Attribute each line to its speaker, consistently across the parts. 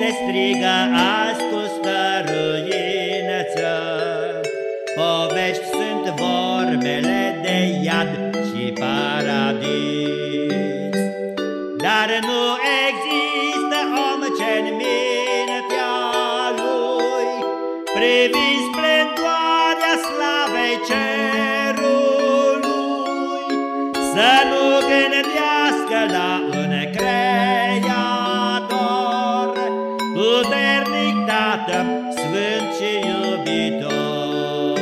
Speaker 1: se strigă azi cu stăruință, Povești sunt vorbele de iad și paradis. Dar nu există om ce-n mintea lui, Privind splendoarea slavei cerului, Să nu gândească la un creator, Puternic Tată, Sfânt și iubitor.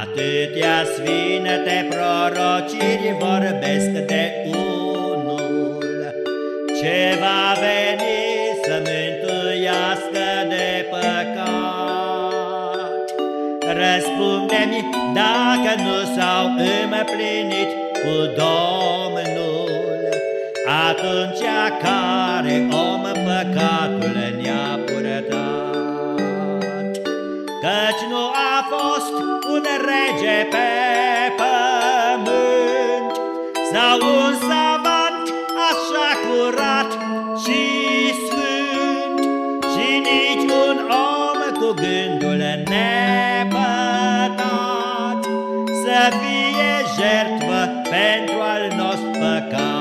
Speaker 1: Atâtea sfinte prorociri vorbesc de unul Ce va veni Răspunde-mi dacă nu s-au împlinit cu Domnul. Atunci care om păcatul ne-a purătat Căci nu a fost un rege pe pământ Sau un savant așa curat și sfânt Și nici un om cu gândul nepătat fie jertvă pentru al nostru păcat.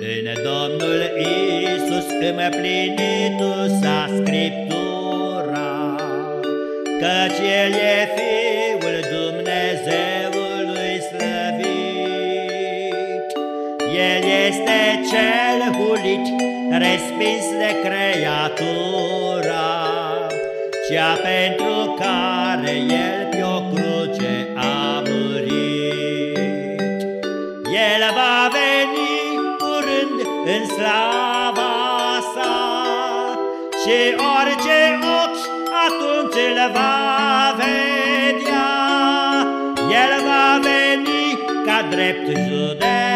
Speaker 1: În Domnul Iisus împlinitul s-a Scriptura, Căci El e Fiul El este cel hulit, respins de creatura, Cea pentru care El pe-o cruce a murit. El va veni curând în slava sa Și orice ochi atunci îl va vedea El va veni ca drept judecător